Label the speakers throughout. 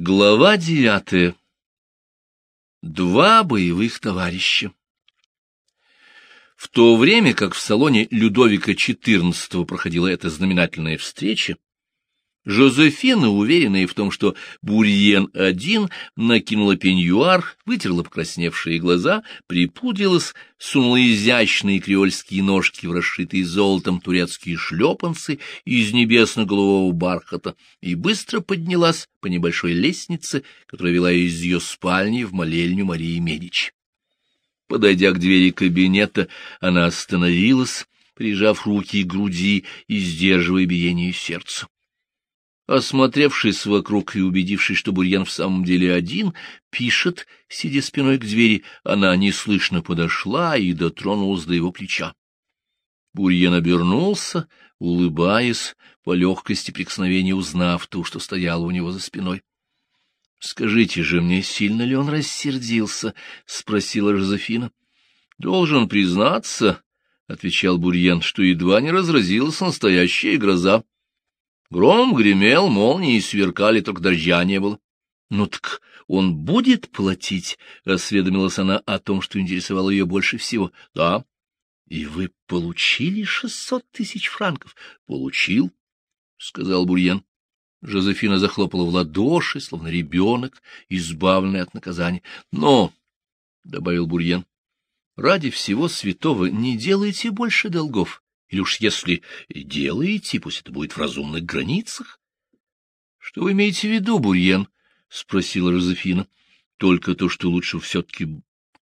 Speaker 1: Глава девятая. Два боевых товарища. В то время, как в салоне Людовика XIV проходила эта знаменательная встреча, Жозефина, уверенная в том, что Бурьен один, накинула пеньюар, вытерла покрасневшие глаза, припудрилась, сунула изящные креольские ножки в расшитые золотом турецкие шлепанцы из небесно-голубого бархата и быстро поднялась по небольшой лестнице, которая вела из ее спальни в молельню Марии Медичи. Подойдя к двери кабинета, она остановилась, прижав руки к груди и сдерживая биение сердца. Осмотревшись вокруг и убедившись, что Бурьян в самом деле один, пишет, сидя спиной к двери, она неслышно подошла и дотронулась до его плеча. Бурьян обернулся, улыбаясь, по легкости прикосновения узнав ту, что стояла у него за спиной. — Скажите же мне, сильно ли он рассердился? — спросила Жозефина. — Должен признаться, — отвечал Бурьян, — что едва не разразилась настоящая гроза. Гром гремел, молнии сверкали, только дождя не было. — Ну так он будет платить? — осведомилась она о том, что интересовало ее больше всего. — Да. — И вы получили шестьсот тысяч франков? — Получил, — сказал Бурьен. Жозефина захлопала в ладоши, словно ребенок, избавленный от наказания. — Но, — добавил Бурьен, — ради всего святого не делайте больше долгов. Или уж если делаете, пусть это будет в разумных границах. — Что вы имеете в виду, Бурьен? — спросила Розефина. — Только то, что лучше все-таки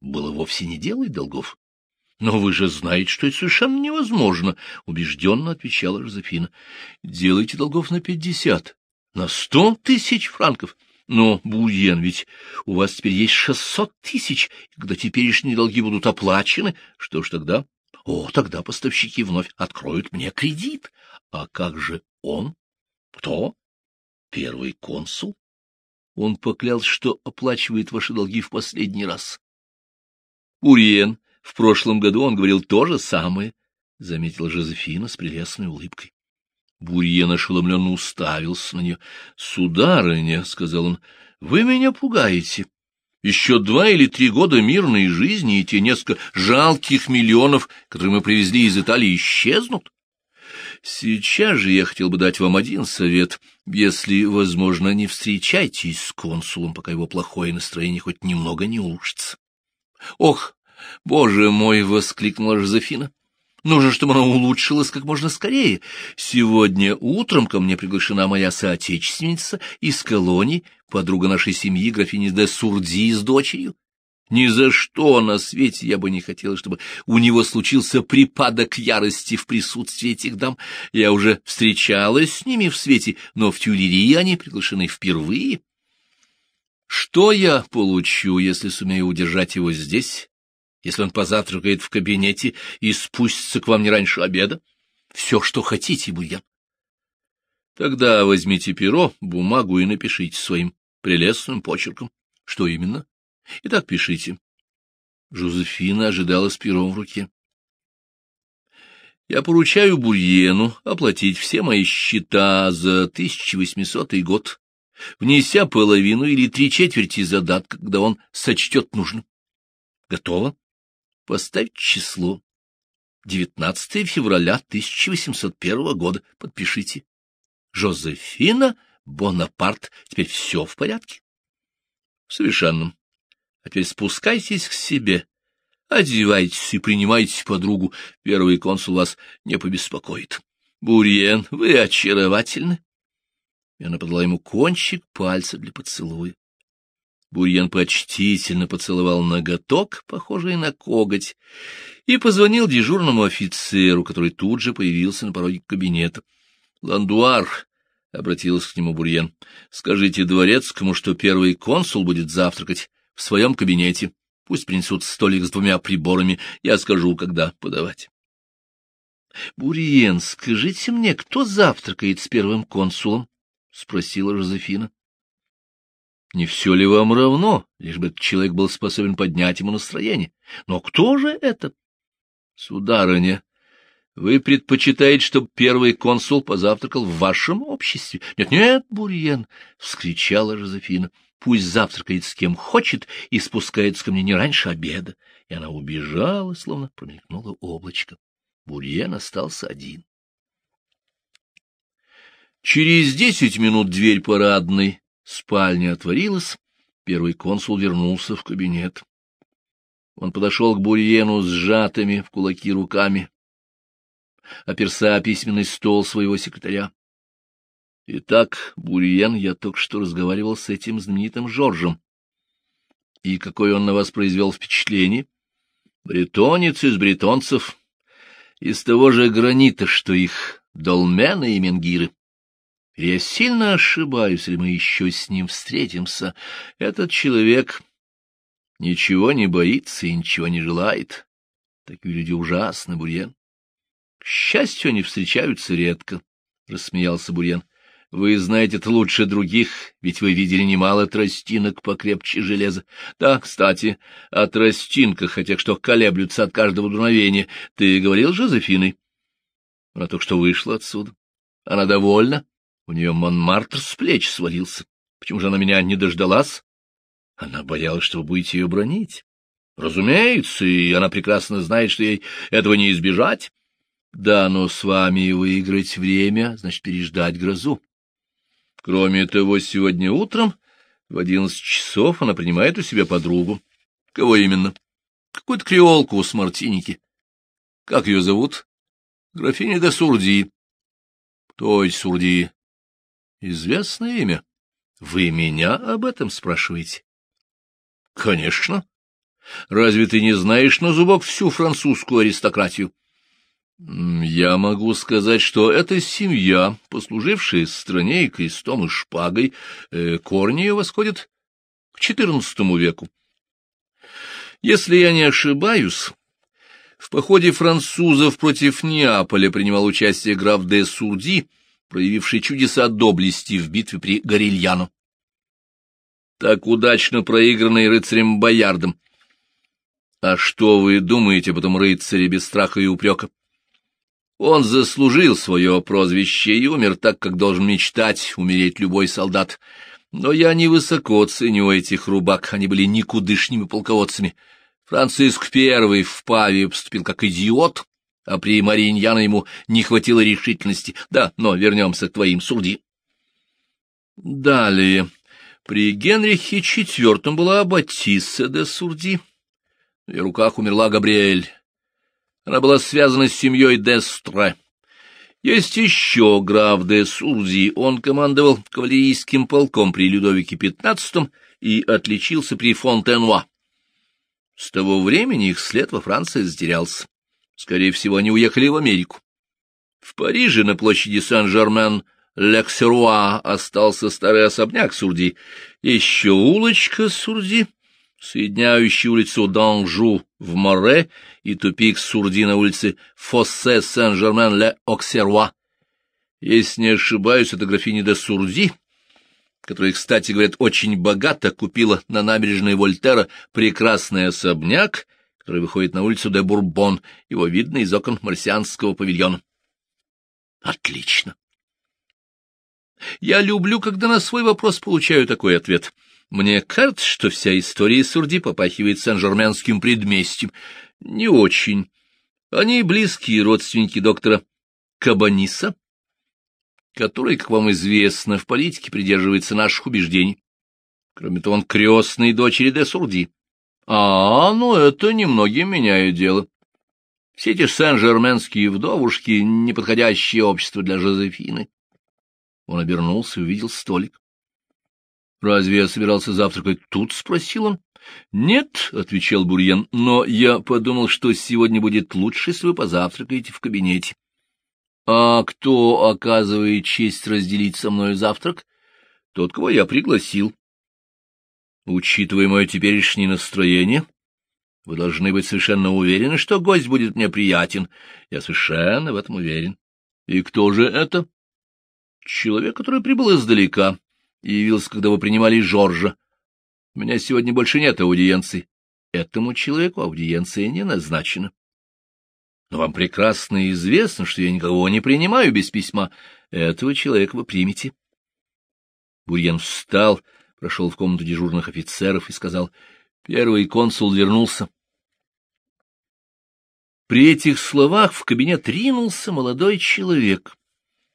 Speaker 1: было вовсе не делать долгов. — Но вы же знаете, что это совершенно невозможно, — убежденно отвечала Розефина. — Делайте долгов на пятьдесят, на сто тысяч франков. Но, Бурьен, ведь у вас теперь есть шестьсот тысяч, когда теперешние долги будут оплачены, что ж тогда? О, тогда поставщики вновь откроют мне кредит. А как же он? Кто? Первый консул? Он поклялся, что оплачивает ваши долги в последний раз. Уриен, в прошлом году он говорил то же самое, — заметила Жозефина с прелестной улыбкой. Бурьен ошеломленно уставился на нее. — Сударыня, — сказал он, — вы меня пугаете. Еще два или три года мирной жизни и те несколько жалких миллионов, которые мы привезли из Италии, исчезнут. Сейчас же я хотел бы дать вам один совет. Если, возможно, не встречайтесь с консулом, пока его плохое настроение хоть немного не улучшится. — Ох, боже мой! — воскликнула Жозефина. Нужно, чтобы она улучшилась как можно скорее. Сегодня утром ко мне приглашена моя соотечественница из колонии, подруга нашей семьи, графиня де Сурди с дочерью. Ни за что на свете я бы не хотела, чтобы у него случился припадок ярости в присутствии этих дам. Я уже встречалась с ними в свете, но в Тюлерии они приглашены впервые. Что я получу, если сумею удержать его здесь? Если он позавтракает в кабинете и спустится к вам не раньше обеда? Все, что хотите, Бурьян. Тогда возьмите перо, бумагу и напишите своим прелестным почерком. Что именно? Итак, пишите. Жозефина ожидала с пером в руке. Я поручаю Бурьену оплатить все мои счета за 1800 год, внеся половину или три четверти задатка, когда он сочтет нужным. Готово? Поставить число. 19 февраля 1801 года. Подпишите. Жозефина Бонапарт. Теперь все в порядке? Совершенно. А теперь спускайтесь к себе. Одевайтесь и принимайте подругу. Первый консул вас не побеспокоит. Бурьен, вы очаровательны. И она подала ему кончик пальца для поцелуя. Бурьян почтительно поцеловал ноготок, похожий на коготь, и позвонил дежурному офицеру, который тут же появился на пороге кабинета. — Ландуар, — обратился к нему Бурьян, — скажите дворецкому, что первый консул будет завтракать в своем кабинете. Пусть принесут столик с двумя приборами, я скажу, когда подавать. — Бурьен, скажите мне, кто завтракает с первым консулом? — спросила Жозефина. Не все ли вам равно, лишь бы этот человек был способен поднять ему настроение? Но кто же это? Сударыня, Вы предпочитаете, чтобы первый консул позавтракал в вашем обществе? Нет, нет, Бурьен, — вскричала Жозефина. Пусть завтракает с кем хочет и спускается ко мне не раньше обеда. И она убежала, словно промелькнуло облачко. Бурьен остался один. Через десять минут дверь парадной спальни отворилась, первый консул вернулся в кабинет. Он подошел к Бурьену с сжатыми в кулаки руками, оперся письменный стол своего секретаря. Итак, Бурьен, я только что разговаривал с этим знаменитым Жоржем. И какое он на вас произвел впечатление? Бретонец из бретонцев, из того же гранита, что их долмены и менгиры. Я сильно ошибаюсь, или мы еще с ним встретимся. Этот человек ничего не боится и ничего не желает. Такие люди ужасны, Бурьен. К счастью, они встречаются редко, — рассмеялся Бурьен. Вы знаете это лучше других, ведь вы видели немало тростинок покрепче железа. Да, кстати, о тростинках, хотя что колеблются от каждого дуновения. Ты говорил Жозефиной? Она только что вышла отсюда. Она довольна. У нее Монмартр с плеч свалился. Почему же она меня не дождалась? Она боялась, что вы будете ее бронить. Разумеется, и она прекрасно знает, что ей этого не избежать. Да, но с вами выиграть время, значит, переждать грозу. Кроме того, сегодня утром в одиннадцать часов она принимает у себя подругу. Кого именно? Какую-то креолку с Мартиники. Как ее зовут? Графиня де Сурди. Кто эти Сурди? Известное имя. Вы меня об этом спрашиваете? Конечно. Разве ты не знаешь на зубок всю французскую аристократию? Я могу сказать, что эта семья, послужившая стране и крестом и шпагой, э, корни ее восходят к XIV веку. Если я не ошибаюсь, в походе французов против Неаполя принимал участие граф де Сурди, проявивший чудеса доблести в битве при Горильяно. Так удачно проигранный рыцарем Боярдом. А что вы думаете об этом рыцаре без страха и упрека? Он заслужил свое прозвище и умер так, как должен мечтать умереть любой солдат. Но я невысоко ценю этих рубак, они были никудышними полководцами. Франциск I в Паве поступил как идиот, а при Мариньяно ему не хватило решительности. Да, но вернемся к твоим сурди. Далее. При Генрихе IV была Батисса де Сурди. В ее руках умерла Габриэль. Она была связана с семьей Дестре. Есть еще граф де Сурзи, он командовал кавалерийским полком при Людовике XV и отличился при Фонтенуа. С того времени их след во Франции затерялся. Скорее всего, они уехали в Америку. В Париже на площади Сен-Жермен-Лексеруа остался старый особняк Сурди, еще улочка Сурди, соединяющий улицу Данжу в Море и тупик Сурди на улице Фоссе Сен-Жермен-Ле-Оксеруа. Если не ошибаюсь, это графиня де Сурди, которая, кстати, говорят, очень богато купила на набережной Вольтера прекрасный особняк, который выходит на улицу де Бурбон, его видно из окон марсианского павильона. Отлично. Я люблю, когда на свой вопрос получаю такой ответ. Мне кажется, что вся история Сурди попахивает Сен-Жерменским предместьем. Не очень. Они близкие родственники доктора Кабаниса, который, как вам известно, в политике придерживается наших убеждений. Кроме того, он крестный дочери де Сурди. А, ну это немногим меняет дело. Все эти сен-жерменские вдовушки — неподходящее общество для Жозефины. Он обернулся и увидел столик. «Разве я собирался завтракать тут?» — спросил он. «Нет», — отвечал Бурьен, — «но я подумал, что сегодня будет лучше, если вы позавтракаете в кабинете». «А кто оказывает честь разделить со мной завтрак?» «Тот, кого я пригласил». «Учитывая мое теперешнее настроение, вы должны быть совершенно уверены, что гость будет мне приятен. Я совершенно в этом уверен». «И кто же это?» «Человек, который прибыл издалека» и явился, когда вы принимали Жоржа. У меня сегодня больше нет аудиенции. Этому человеку аудиенция не назначена. Но вам прекрасно известно, что я никого не принимаю без письма. Этого человека вы примете. Бурьен встал, прошел в комнату дежурных офицеров и сказал, «Первый консул вернулся». При этих словах в кабинет ринулся молодой человек,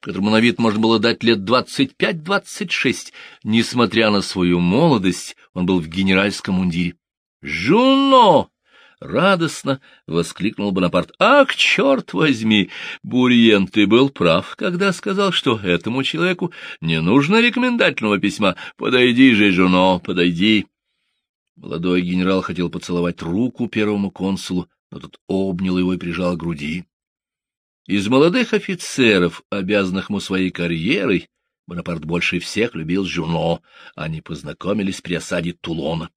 Speaker 1: которому на вид можно было дать лет двадцать пять-двадцать шесть. Несмотря на свою молодость, он был в генеральском мундире. «Жуно!» — радостно воскликнул Бонапарт. «Ах, черт возьми! Бурьен, ты был прав, когда сказал, что этому человеку не нужно рекомендательного письма. Подойди же, Жуно, подойди!» Молодой генерал хотел поцеловать руку первому консулу, но тот обнял его и прижал к груди. Из молодых офицеров, обязанных ему своей карьерой, Бонапарт больше всех любил Жуно. Они познакомились при осаде Тулона.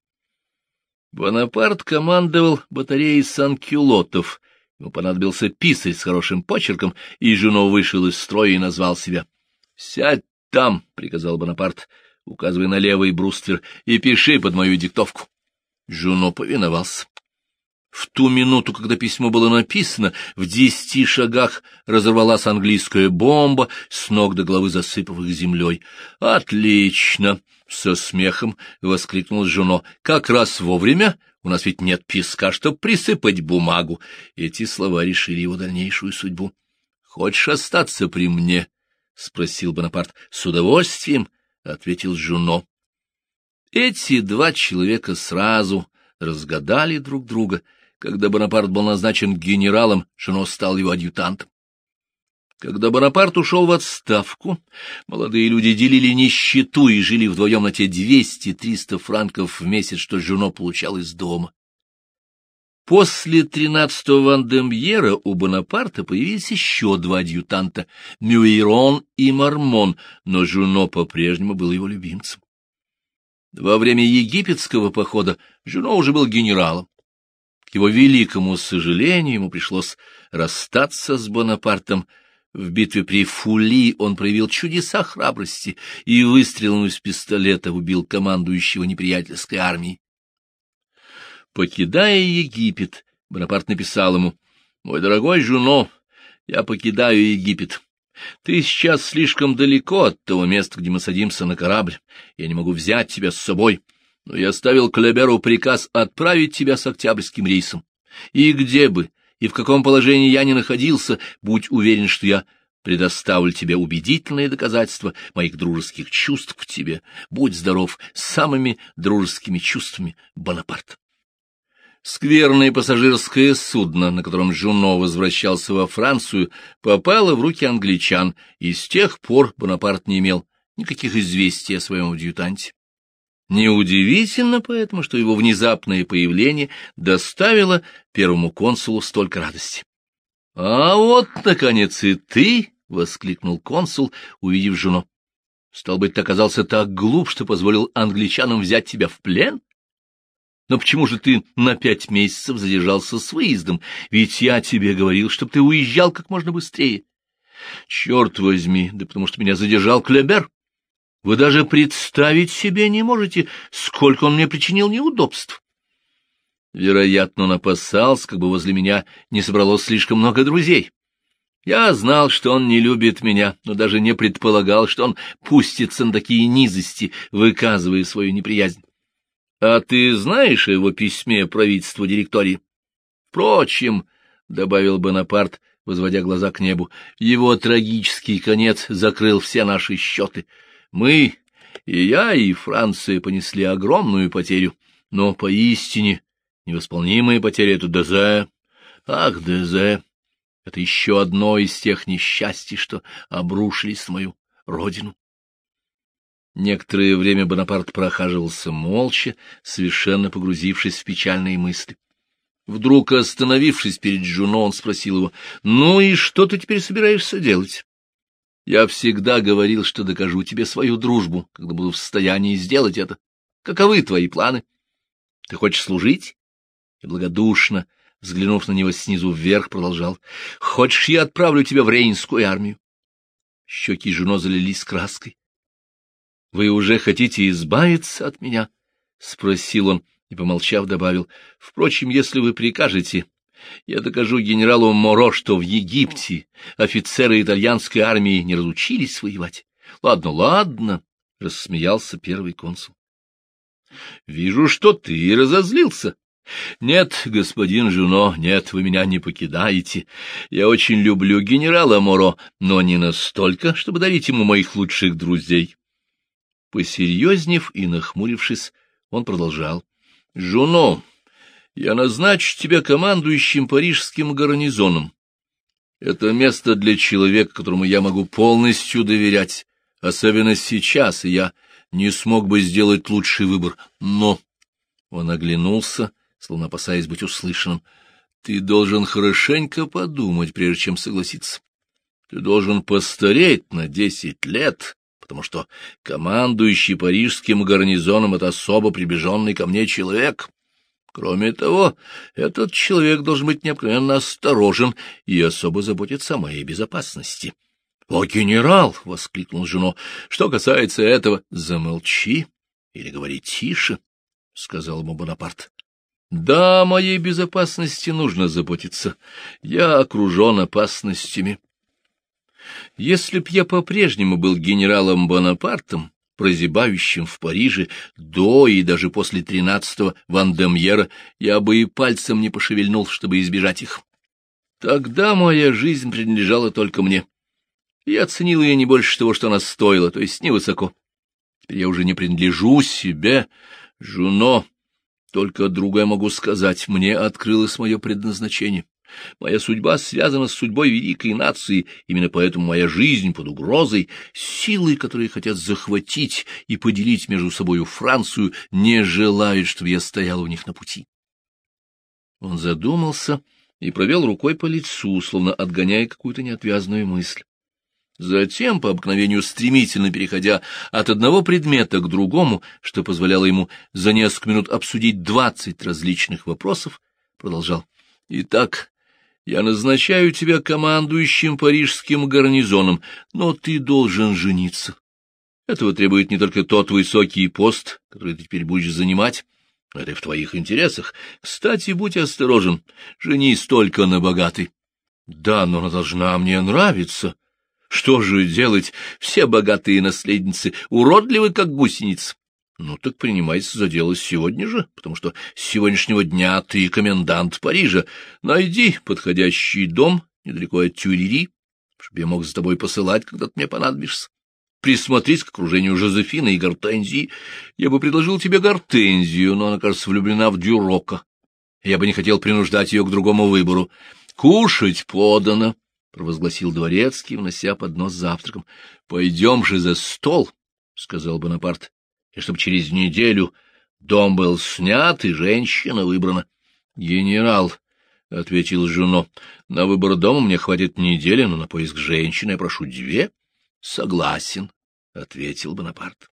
Speaker 1: Бонапарт командовал батареей санкюлотов. Ему понадобился писарь с хорошим почерком, и Жуно вышел из строя и назвал себя. — Сядь там, — приказал Бонапарт, указывая на левый бруствер, — и пиши под мою диктовку. Жуно повиновался. В ту минуту, когда письмо было написано, в десяти шагах разорвалась английская бомба, с ног до головы засыпав их землей. «Отлично!» — со смехом воскликнул Жуно. «Как раз вовремя. У нас ведь нет песка, чтобы присыпать бумагу». Эти слова решили его дальнейшую судьбу. «Хочешь остаться при мне?» — спросил Бонапарт. «С удовольствием», — ответил Жуно. Эти два человека сразу разгадали друг друга — когда Бонапарт был назначен генералом, Жено стал его адъютантом. Когда Бонапарт ушел в отставку, молодые люди делили нищету и жили вдвоем на те 200-300 франков в месяц, что Жено получал из дома. После тринадцатого Вандемьера у Бонапарта появились еще два адъютанта — Мюйрон и Мармон, но Жуно по-прежнему был его любимцем. Во время египетского похода Жуно уже был генералом. Его великому сожалению, ему пришлось расстаться с Бонапартом. В битве при Фули он проявил чудеса храбрости и выстрелом из пистолета убил командующего неприятельской армией. Покидая Египет, Бонапарт написал ему, «Мой дорогой Жуно, я покидаю Египет. Ты сейчас слишком далеко от того места, где мы садимся на корабль. Я не могу взять тебя с собой но я оставил Клеберу приказ отправить тебя с октябрьским рейсом. И где бы, и в каком положении я не находился, будь уверен, что я предоставлю тебе убедительные доказательства моих дружеских чувств к тебе. Будь здоров самыми дружескими чувствами, Бонапарт. Скверное пассажирское судно, на котором Жуно возвращался во Францию, попало в руки англичан, и с тех пор Бонапарт не имел никаких известий о своем адъютанте. Неудивительно поэтому, что его внезапное появление доставило первому консулу столько радости. — А вот, наконец, и ты! — воскликнул консул, увидев жену. — Стал быть, ты оказался так глуп, что позволил англичанам взять тебя в плен? Но почему же ты на пять месяцев задержался с выездом? Ведь я тебе говорил, чтобы ты уезжал как можно быстрее. Черт возьми, да потому что меня задержал Клебер. Вы даже представить себе не можете, сколько он мне причинил неудобств. Вероятно, он опасался, как бы возле меня не собралось слишком много друзей. Я знал, что он не любит меня, но даже не предполагал, что он пустится на такие низости, выказывая свою неприязнь. А ты знаешь о его письме правительству директории? Впрочем, — добавил Бонапарт, возводя глаза к небу, — его трагический конец закрыл все наши счеты — мы, и я, и Франция понесли огромную потерю, но поистине невосполнимая потеря — это ДЗ. Ах, ДЗ! Это еще одно из тех несчастий, что обрушились на мою родину. Некоторое время Бонапарт прохаживался молча, совершенно погрузившись в печальные мысли. Вдруг, остановившись перед Жуно, он спросил его, «Ну и что ты теперь собираешься делать?» Я всегда говорил, что докажу тебе свою дружбу, когда буду в состоянии сделать это. Каковы твои планы? Ты хочешь служить? И благодушно, взглянув на него снизу вверх, продолжал. Хочешь, я отправлю тебя в Рейнскую армию? Щеки жено залились краской. — Вы уже хотите избавиться от меня? — спросил он и, помолчав, добавил. — Впрочем, если вы прикажете, Я докажу генералу Моро, что в Египте офицеры итальянской армии не разучились воевать. Ладно, ладно, — рассмеялся первый консул. Вижу, что ты разозлился. Нет, господин Жуно, нет, вы меня не покидаете. Я очень люблю генерала Моро, но не настолько, чтобы дарить ему моих лучших друзей. Посерьезнев и нахмурившись, он продолжал. — Жуно, я назначу тебя командующим парижским гарнизоном. Это место для человека, которому я могу полностью доверять, особенно сейчас, и я не смог бы сделать лучший выбор. Но... Он оглянулся, словно опасаясь быть услышанным. Ты должен хорошенько подумать, прежде чем согласиться. Ты должен постареть на десять лет, потому что командующий парижским гарнизоном — это особо приближенный ко мне человек. Кроме того, этот человек должен быть необыкновенно осторожен и особо заботиться о моей безопасности. — О, генерал! — воскликнул жену. — Что касается этого, замолчи или говори тише, — сказал ему Бонапарт. — Да, о моей безопасности нужно заботиться. Я окружен опасностями. Если б я по-прежнему был генералом Бонапартом, прозябающим в Париже до и даже после тринадцатого Вандемьера, я бы и пальцем не пошевельнул, чтобы избежать их. Тогда моя жизнь принадлежала только мне. Я оценил ее не больше того, что она стоила, то есть невысоко. Теперь я уже не принадлежу себе, Жуно. Только другое могу сказать, мне открылось мое предназначение. Моя судьба связана с судьбой великой нации, именно поэтому моя жизнь под угрозой, силы, которые хотят захватить и поделить между собою Францию, не желают, чтобы я стоял у них на пути. Он задумался и провел рукой по лицу, словно отгоняя какую-то неотвязную мысль. Затем, по обыкновению стремительно переходя от одного предмета к другому, что позволяло ему за несколько минут обсудить двадцать различных вопросов, продолжал. «Итак, я назначаю тебя командующим парижским гарнизоном, но ты должен жениться. Этого требует не только тот высокий пост, который ты теперь будешь занимать, это и в твоих интересах. Кстати, будь осторожен, женись только на богатой. Да, но она должна мне нравиться. Что же делать? Все богатые наследницы уродливы, как гусеницы. Ну так принимайся за дело сегодня же, потому что с сегодняшнего дня ты комендант Парижа. Найди подходящий дом недалеко от Тюрери, чтобы я мог за тобой посылать, когда ты мне понадобишься. Присмотрись к окружению Жозефины и Гортензии. Я бы предложил тебе Гортензию, но она, кажется, влюблена в Дюрока. Я бы не хотел принуждать ее к другому выбору. Кушать подано, — провозгласил дворецкий, внося поднос завтраком. — Пойдем же за стол, — сказал Бонапарт и чтобы через неделю дом был снят и женщина выбрана. — Генерал, — ответил Жуно, — на выбор дома мне хватит недели, но на поиск женщины я прошу две. — Согласен, — ответил Бонапарт.